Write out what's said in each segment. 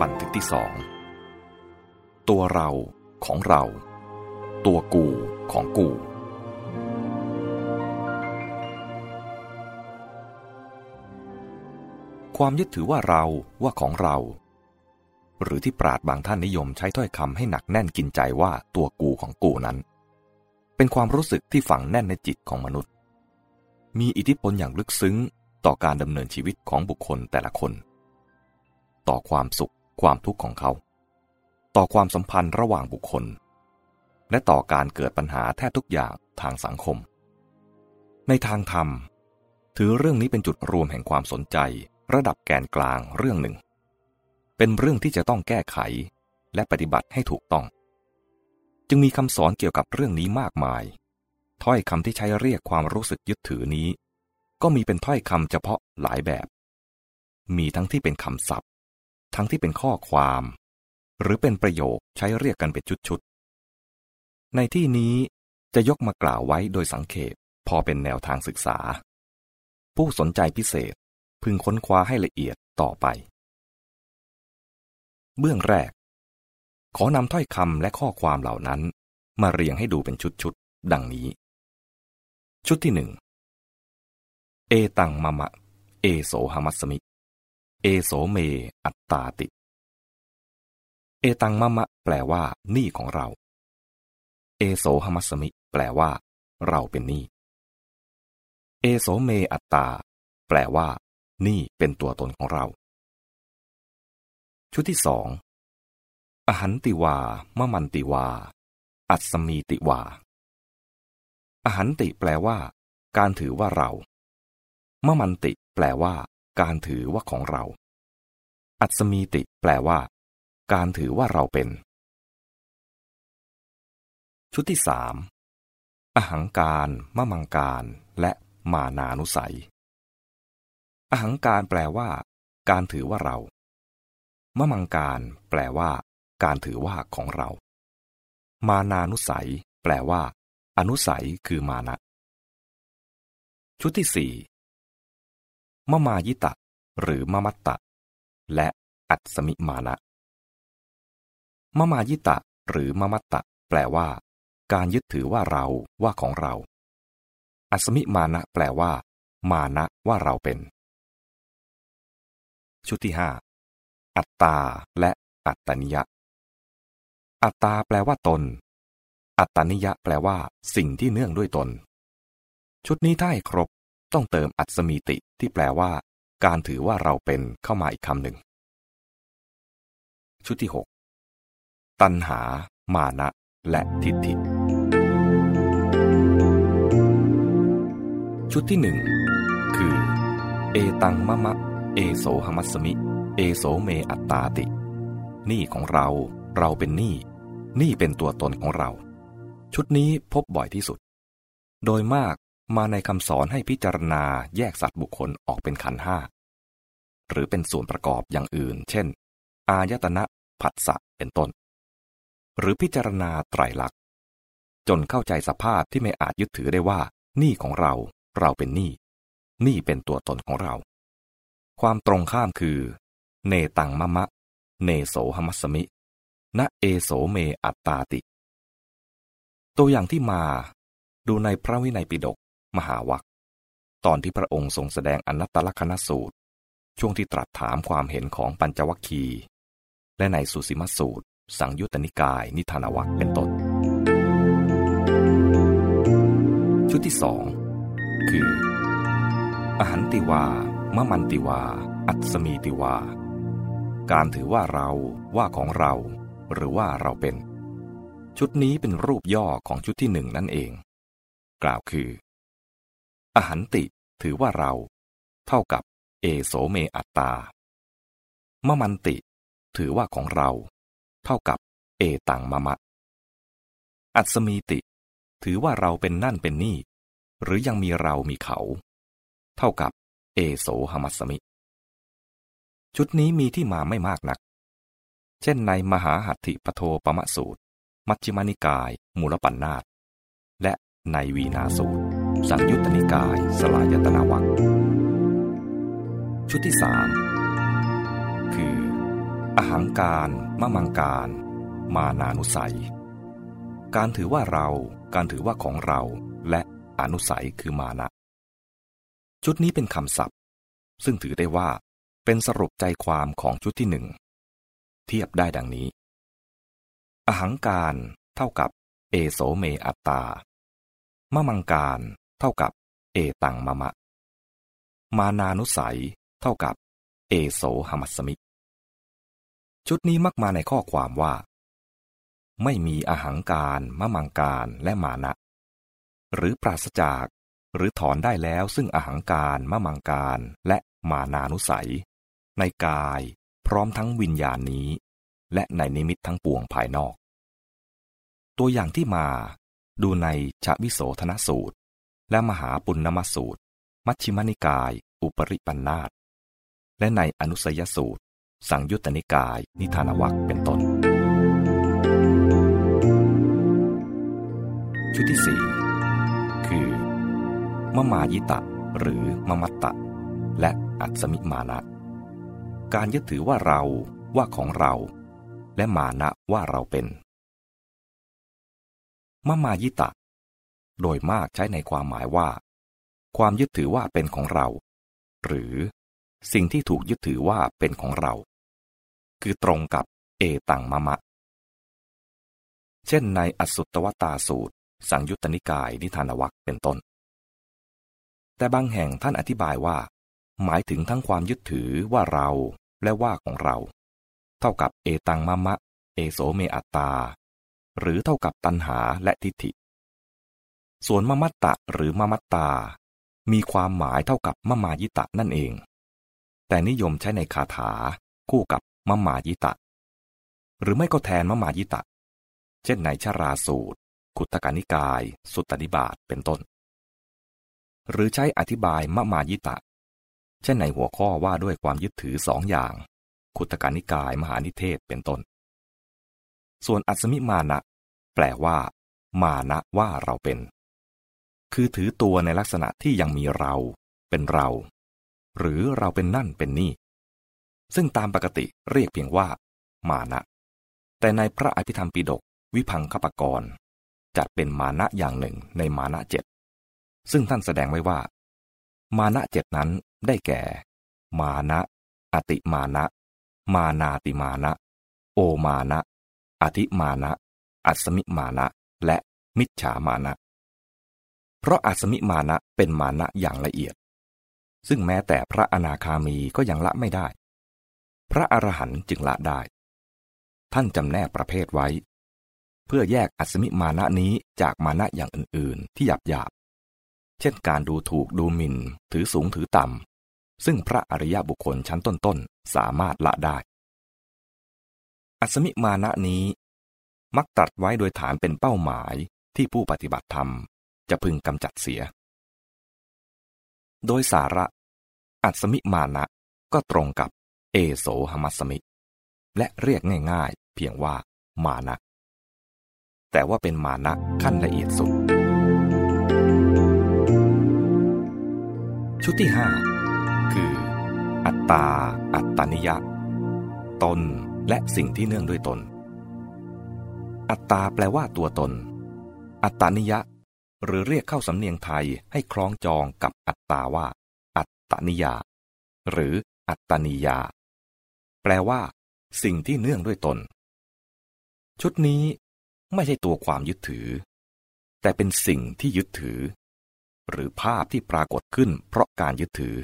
บันทึกที่สอง ตัวเราของเรา ตัวกูของกู ความยึดถือว่าเราว่าของเรา หรือที่ปราดบางท่านนิยมใช้ถ้อยคำให้หนักแน่นกินใจว่าตัวกูของกูนั้น เป็นความรู้สึกที่ฝังแน่นในจิตของมนุษย์ มีอิทธิพลอย่างลึกซึ้งต่อการดำเนินชีวิตของบุคคลแต่ละคน ต่อความสุข ความทุกข์ของเขา ต่อความสัมพันธ์ระหว่างบุคคล และต่อการเกิดปัญหาแทบทุกอย่างทางสังคม ในทางธรรม ถือเรื่องนี้เป็นจุดรวมแห่งความสนใจ ระดับแกนกลางเรื่องหนึ่ง เป็นเรื่องที่จะต้องแก้ไขและปฏิบัติให้ถูกต้อง จึงมีคำสอนเกี่ยวกับเรื่องนี้มากมาย ถ้อยคำที่ใช้เรียกความรู้สึกยึดถือนี้ ก็มีเป็นถ้อยคำเฉพาะหลายแบบ มีทั้งที่เป็นคำศัพ ทั้งที่เป็นข้อความ หรือเป็นประโยคใช้เรียกกันเป็นชุดๆ ในที่นี้จะยกมากล่าวไว้โดยสังเขปพอเป็นแนวทางศึกษา ผู้สนใจพิเศษพึงค้นคว้าให้ละเอียดต่อไป เบื้องแรก ขอนำถ้อยคำและข้อความเหล่านั้น มาเรียงให้ดูเป็นชุดๆ ดังนี้ ชุดที่หนึ่งเอตังมะมะ เอโสหมัสมิ เอโสเม อัตตาติ เอตังมะมะ แปลว่า นี่ของเรา เอโสหมัสมิ แปลว่า เราเป็นนี่ เอโสเม อัตตา แปลว่า นี่เป็นตัวตนของเรา ชุดที่สอง อหันติวามะมันติวา อัศมีติวา อหันติแปลว่า การถือว่าเรามะมันติ แปลว่า การถือว่าของเรา อัศมีติแปลว่า การถือว่าเราเป็น ชุดที่สามอหังการมะมังการ และมานานุสัย อหังการแปลว่า การถือว่าเรามะมังการแปลว่า การถือว่าของเรา มานานุสัย แปลว่า อนุสัยคือมานะ ชุดที่สี่ มมายิตะ หรือมมัตตะ และอัตสมิมานะมมายิตะ หรือมมัตตะ แปลว่า การยึดถือว่าเราว่าของเรา อัตสมิมานะ แปลว่า มานะว่าเราเป็น ชุดที่ห้าอัตตาและอัตตนิยะ อัตตาแปลว่าตน อัตตนิยะ แปลว่า สิ่งที่เนื่องด้วยตน ชุดนี้ถ้าให้ครบ ต้องเติมอัตสมีติที่แปลว่า การถือว่าเราเป็นเข้ามาอีกคำหนึ่ง ชุดที่หกตัณหา มานะ และทิฏฐิ ชุดที่หนึ่งคือ เอตังมะมะ เอโสหมัสมิ เอโสเมอัตตาติ นี่ของเรา เราเป็นนี่ นี่เป็นตัวตนของเรา ชุดนี้พบบ่อยที่สุด โดยมาก มาในคำสอนให้พิจารณาแยกสัตว์บุคคลออกเป็นขันห้า หรือเป็นส่วนประกอบอย่างอื่น เช่น อายตนะผัสสะเป็นต้น หรือพิจารณาไตรลักษณ์จนเข้าใจสภาพที่ไม่อาจยึดถือได้ว่า นี่ของเรา เราเป็นนี่ นี่เป็นตัวตนของเรา ความตรงข้ามคือ เนตังมะมะ เนโสหมัสมิ ณ เอโสเมอัตตาติ ตัวอย่างที่มาดูในพระวินัยปิฎก มหาวัคตอนที่พระองค์ทรงแสดงอนัตตลกนสูตร ช่วงที่ตรัสถามความเห็นของปัญจวัคคี และในสุสีมสูตร สังยุตตนิกาย นิทานวัคเป็นต้น ชุดที่สองคือ อหันติวามะมันติวา อัตสมีติวา การถือว่าเราว่าของเรา หรือว่าเราเป็น ชุดนี้เป็นรูปย่อของชุดที่หนึ่งนั่นเอง กล่าวคือ อหันติถือว่าเรา เท่ากับเอโสเมอัตตามมันติ ถือว่าของเรา เท่ากับเอตังมะมะ อัตสมีติ ถือว่าเราเป็นนั่นเป็นนี่ หรือยังมีเรามีเขา เท่ากับเอโสหมัสมิ ชุดนี้มีที่มาไม่มากนัก เช่นในมหาหัตถิปโทปมะสูตร มัชฌิมานิกาย มูลปัญนาตและในวีนาสูตร สังยุตตนิกาย สลายตนาวัคชุดที่สามคือออหังการมะมังการ มานานุสัย การถือว่าเรา การถือว่าของเรา และอนุสัยคือมานะ ชุดนี้เป็นคำศัพท์ ซึ่งถือได้ว่า เป็นสรุปใจความของชุดที่หนึ่ง เทียบได้ดังนี้ อหังการเท่ากับเอโสเมอัตตามะมังการ เท่ากับ เอตังมะมะ มานานุสัย เท่ากับ เอโสหมัสมิ ชุดนี้มักมาในข้อความว่า ไม่มีอหังการมะมังการและมานะ หรือปราศจาก หรือถอนได้แล้วซึ่งอหังการมะมังการและมานานุสัย ในกายพร้อมทั้งวิญญาณนี้ และในนิมิตทั้งปวงภายนอก ตัวอย่างที่มาดูในชวิโสธนสูตร และมหาปุณณมสูตร มัชฌิมนิกาย อุปริปันธาตและในอนุสยสูตร สังยุตตนิกาย นิทานวัคเป็นต้น ชุดที่สี่คือมมายิตะหรือมมัตตะ และอัศมิมานะ การยึดถือว่าเราว่าของเรา และมานะว่าเราเป็นมมายิตะ โดยมากใช้ในความหมายว่า ความยึดถือว่าเป็นของเรา หรือ สิ่งที่ถูกยึดถือว่าเป็นของเรา คือตรงกับเอตังมะมะ เช่นในอสุตวตาสูตร สังยุตตนิกายนิทานวัคเป็นต้น แต่บางแห่งท่านอธิบายว่า หมายถึงทั้งความยึดถือว่าเราและว่าของเรา เท่ากับเอตังมะมะ เอโสเมอัตตา หรือเท่ากับตัณหาและทิฏฐิ ส่วนมมัตตะหรือมมัตตา มีความหมายเท่ากับมมายิตะนั่นเอง แต่นิยมใช้ในคาถาคู่กับมมายิตะ หรือไม่ก็แทนมมายิตะ เช่นในชราสูตรขุตกานิกาย สุตตนิบาตเป็นต้น หรือใช้อธิบายมมายิตะ เช่นในหัวข้อว่าด้วยความยึดถือสองอย่าง ขุตกานิกายมหานิเทศเป็นต้น ส่วนอัศมิมานะแปลว่า มานะว่าเราเป็น คือถือตัวในลักษณะที่ยังมีเรา เป็นเรา หรือเราเป็นนั่นเป็นนี่ ซึ่งตามปกติเรียกเพียงว่า มานะ แต่ในพระอภิธรรมปิฎกวิพังคปกรณ์จัดเป็นมานะอย่างหนึ่งในมานะเจ็ดซึ่งท่านแสดงไว้ว่า มานะเจ็ดนั้นได้แก่ มานะ อติมานะ มานาติมานะ โอมานะ อธิมานะ อัศมิมานะ และมิจฉามานะ เพราะอัศมิมานะเป็นมานะอย่างละเอียด ซึ่งแม้แต่พระอนาคามีก็ยังละไม่ได้ พระอรหันต์จึงละได้ ท่านจำแนกประเภทไว้ เพื่อแยกอัศมิมานะนี้จากมานะอย่างอื่น ๆ ที่หยาบหยาบเช่นการดูถูกดูหมิน่น ถือสูงถือต่ำ ซึ่งพระอริยบุคคลชั้นต้น ๆ สามารถละได้ อัศมิมานะนี้ มักตัดไว้โดยฐานเป็นเป้าหมายที่ผู้ปฏิบัติธรรม จะพึงกำจัดเสีย โดยสาระ อัศมิมานะก็ตรงกับเอโสหมัสมิ และเรียกง่ายๆ เพียงว่ามานะ แต่ว่าเป็นมานะขั้นละเอียดสุด ชุดที่ห้าคือ อัตตา อัตตานิยะ ตนและสิ่งที่เนื่องด้วยตน อัตตาแปลว่าตัวตน อัตตานิยะ หรือเรียกเข้าสำเนียงไทยให้คล้องจองกับอัตตาว่า อัตนิยา หรืออัตตนิยา แปลว่า สิ่งที่เนื่องด้วยตน ชุดนี้ไม่ใช่ตัวความยึดถือ แต่เป็นสิ่งที่ยึดถือ หรือภาพที่ปรากฏขึ้นเพราะการยึดถือ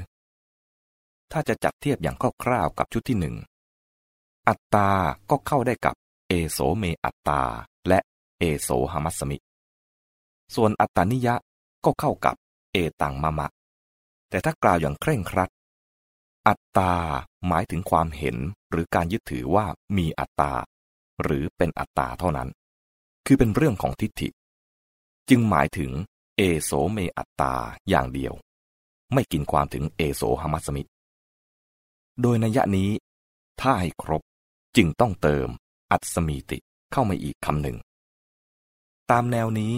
ถ้าจะจัดเทียบอย่างคร่าวๆกับชุดที่หนึ่งอัตตาก็เข้าได้กับเอโสเมอัตตาและเอโสหมัสมิ ส่วนอัตตานิยะก็เข้ากับเอตังมะมะ แต่ถ้ากล่าวอย่างเคร่งครัด อัตตาหมายถึงความเห็นหรือการยึดถือว่ามีอัตตา หรือเป็นอัตตาเท่านั้น คือเป็นเรื่องของทิฏฐิ จึงหมายถึงเอโสเมอัตตาอย่างเดียว ไม่กินความถึงเอโสหมัสมิ โดยนัยนี้ ถ้าให้ครบจึงต้องเติมอัตสมีติเข้ามาอีกคำหนึ่ง ตามแนวนี้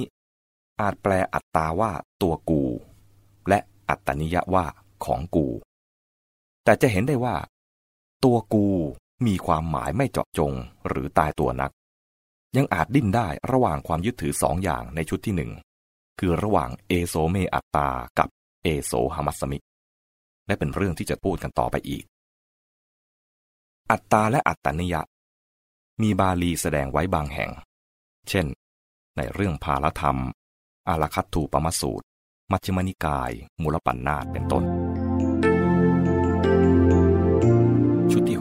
อาจแปลอัตตาว่าตัวกู และอัตตนิยะว่าของกู แต่จะเห็นได้ว่า ตัวกูมีความหมายไม่เจาะจงหรือตายตัวนัก ยังอาจดิ้นได้ระหว่างความยึดถือสองอย่างในชุดที่หนึ่งคือระหว่างเอโซเมอัตตากับเอโซฮามัสมิ และเป็นเรื่องที่จะพูดกันต่อไปอีก อัตตาและอัตตนิยะ มีบาลีแสดงไว้บางแห่ง เช่น ในเรื่องภาลธรรม อาลคัตถูปมสูตร มัชฌิมนิกาย มูลปัญนาตเป็นต้น ชุดที่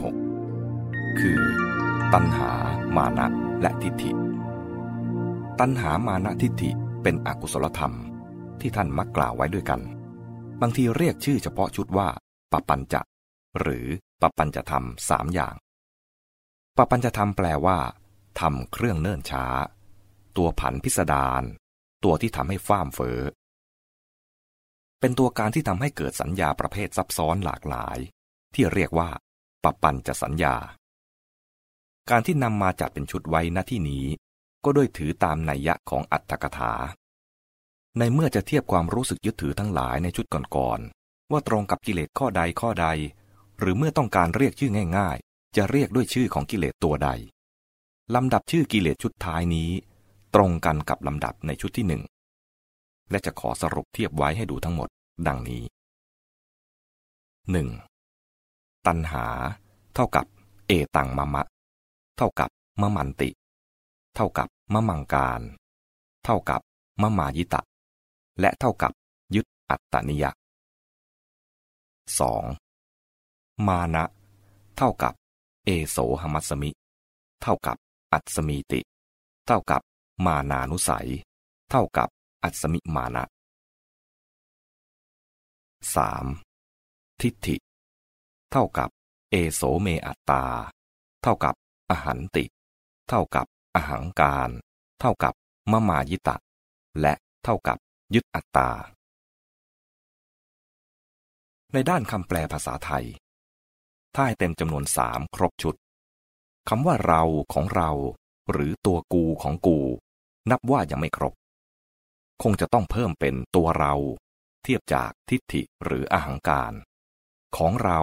6 คือ ตัณหา มานะ และทิฏฐิ ตัณหามานะทิฏฐิเป็นอกุศลธรรมที่ท่านมักกล่าวไว้ด้วยกัน บางทีเรียกชื่อเฉพาะชุดว่าปปัญจะหรือปปัญจะธรรมสามอย่างปปัญจะธรรมแปลว่าทำเครื่องเนิ่นช้า ตัวผันพิสดาร ตัวที่ทำให้ฟ้ามเฟอ้อเป็นตัวการที่ทำให้เกิดสัญญาประเภทซับซ้อนหลากหลาย ที่เรียกว่าปปัญจะสัญญา การที่นำมาจัดเป็นชุดไว้ณที่นี้ ก็ด้วยถือตามนัยยะของอัตถกถา ในเมื่อจะเทียบความรู้สึกยึดถือทั้งหลายในชุดก่อนๆว่าตรงกับกิเลสข้อใดข้อใด หรือเมื่อต้องการเรียกชื่อง่าย ๆ จะเรียกด้วยชื่อของกิเลสตัวใดลำดับชื่อกิเลสชุดท้ายนี้ ตรงกันกับลำดับในชุดที่หนึ่งและจะขอสรุปเทียบไว้ให้ดูทั้งหมดดังนี้ 1. ตัณหา เท่ากับเอตังมะมะ เท่ากับมะมันติ เท่ากับมะมังการ เท่ากับมะมายิตะ และเท่ากับยึดอัตตนิยะ 2. มานะ เท่ากับ เอโสหมัสมิ เท่ากับอัตสมีติ เท่ากับ มานานุสัย เท่ากับอัตสมิมานะ 3. ทิฏฐิ เท่ากับเอโสเมอัตตา เท่ากับอหันติ เท่ากับอหังการ เท่ากับมะมายิตะ และเท่ากับยึดอัตตา ในด้านคำแปลภาษาไทย ถ้าให้เต็มจำนวนสามครบชุดคำว่าเราของเรา หรือตัวกูของกู นับว่ายังไม่ครบ คงจะต้องเพิ่มเป็นตัวเรา เทียบจากทิฏฐิหรืออหังการ ของเรา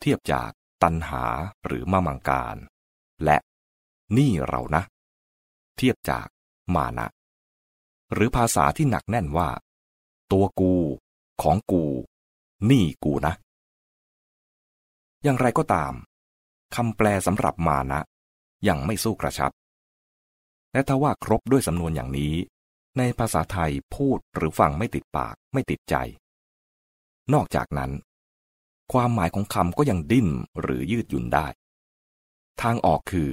เทียบจากตัณหาหรือมะมังการ และนี่เรานะ เทียบจากมานะ หรือภาษาที่หนักแน่นว่า ตัวกูของกู นี่กูนะ อย่างไรก็ตามคำแปลสำหรับมานะ ยังไม่สู้กระชับ และถ้าว่าครบด้วยสำนวนอย่างนี้ ในภาษาไทยพูดหรือฟังไม่ติดปากไม่ติดใจ นอกจากนั้น ความหมายของคำก็ยังดิ้นหรือยืดหยุ่นได้ ทางออกคือ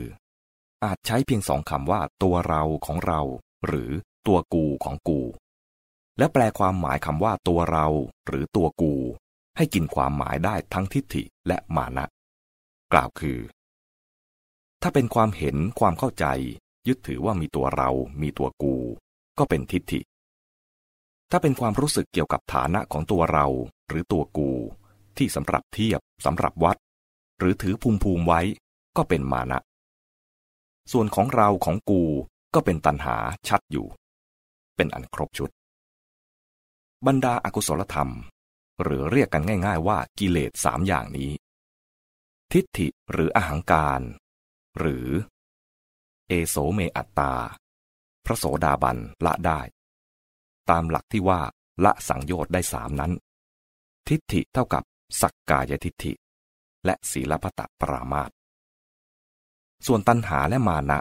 อาจใช้เพียงสองคำว่าตัวเราของเรา หรือตัวกูของกู และแปลความหมายคำว่าตัวเราหรือตัวกู ให้กินความหมายได้ทั้งทิฏฐิและมานะ กล่าวคือถ้าเป็นความเห็นความเข้าใจ ยึดถือว่ามีตัวเรา มีตัวกู ก็เป็นทิฏฐิ ถ้าเป็นความรู้สึกเกี่ยวกับฐานะของตัวเรา หรือตัวกู ที่สำหรับเทียบสำหรับวัด หรือถือภูมิภูมิไว้ ก็เป็นมานะ ส่วนของเราของกูก็เป็นตัณหาชัดอยู่ เป็นอันครบชุด บรรดาอากุศลธรรม หรือเรียกกันง่าย ๆ ว่ากิเลสสามอย่างนี้ ทิฏฐิหรืออหังการ หรือ เอโสเมอัตตา พระโสดาบันละได้ ตามหลักที่ว่าละสังโยชน์ได้สามนั้น ทิฏฐิเท่ากับสักกายทิฏฐิ และศีลพัตปรามาตส่วนตัณหาและมานะ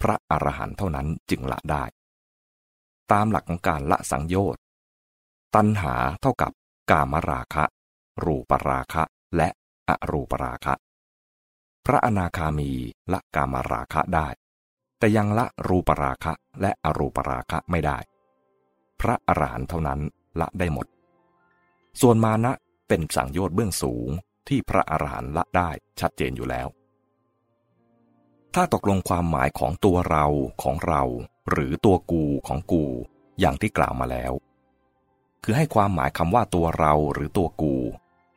พระอรหันต์เท่านั้นจึงละได้ ตามหลักของการละสังโยชน์ ตัณหาเท่ากับกามราคะ รูปราคะและอรูปราคะ พระอนาคามีละกามราคะได้ แต่ยังละรูปราคะและอรูปราคะไม่ได้ พระอรหันต์เท่านั้นละได้หมด ส่วนมานะเป็นสังโยชน์เบื้องสูงที่พระอรหันต์ละได้ชัดเจนอยู่แล้ว ถ้าตกลงความหมายของตัวเราของเรา หรือตัวกูของกู อย่างที่กล่าวมาแล้ว คือให้ความหมายคำว่าตัวเราหรือตัวกู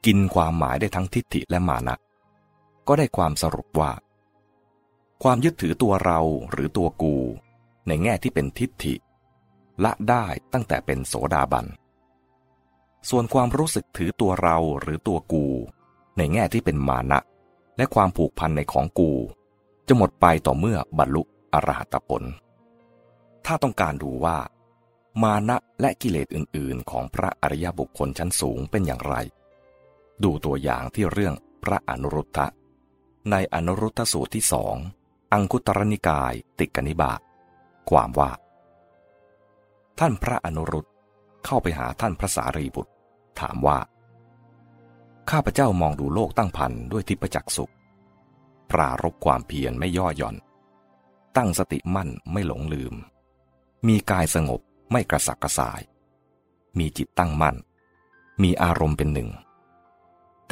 กินความหมายได้ทั้งทิฏฐิและมานะ ก็ได้ความสรุปว่า ความยึดถือตัวเราหรือตัวกู ในแง่ที่เป็นทิฏฐิ ละได้ตั้งแต่เป็นโสดาบัน ส่วนความรู้สึกถือตัวเราหรือตัวกู ในแง่ที่เป็นมานะ และความผูกพันในของกู จะหมดไปต่อเมื่อบรรลุอรหัตผล ถ้าต้องการดูว่า มานะและกิเลสอื่น ๆ ของพระอริยบุคคลชั้นสูงเป็นอย่างไร ดูตัวอย่างที่เรื่องพระอนุรุทธะ ในอนุรุทธสูตรที่สองอังคุตรนิกายติกนิบาตความว่า ท่านพระอนุรุตเข้าไปหาท่านพระสารีบุตร ถามว่า ข้าพเจ้ามองดูโลกตั้งพันด้วยทิพจักสุข ปรารบความเพียรไม่ย่อหย่อน ตั้งสติมั่นไม่หลงลืม มีกายสงบไม่กระสับกระส่าย มีจิตตั้งมั่น มีอารมณ์เป็นหนึ่ง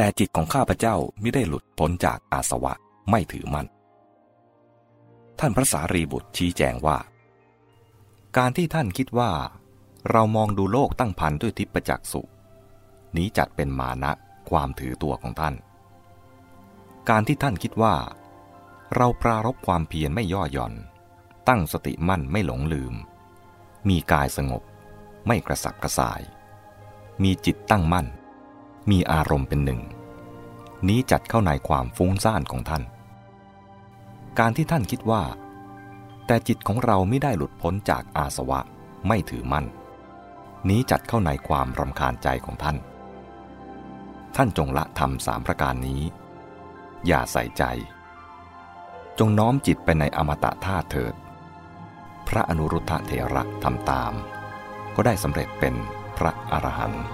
แต่จิตของข้าพเจ้าไม่ได้หลุดพ้นจากอาสวะไม่ถือมั่น ท่านพระสารีบุตรชี้แจงว่า การที่ท่านคิดว่า เรามองดูโลกตั้งพันด้วยทิพจักสุนี้จัดเป็นมานะความถือตัวของท่าน การที่ท่านคิดว่า เราปรารบความเพียรไม่ย่อหย่อน ตั้งสติมั่นไม่หลงลืม มีกายสงบ ไม่กระสับกระส่าย มีจิตตั้งมั่น มีอารมณ์เป็นหนึ่ง นี้จัดเข้าในความฟุ้งซ่านของท่าน การที่ท่านคิดว่า แต่จิตของเราไม่ได้หลุดพ้นจากอาสวะไม่ถือมั่น นี้จัดเข้าในความรำคาญใจของท่าน ท่านจงละทำสามประการนี้ อย่าใส่ใจ จงน้อมจิตไปในอมตะธาตุเถิด พระอนุรุทธะเถระทำตาม ก็ได้สำเร็จเป็นพระอรหันต์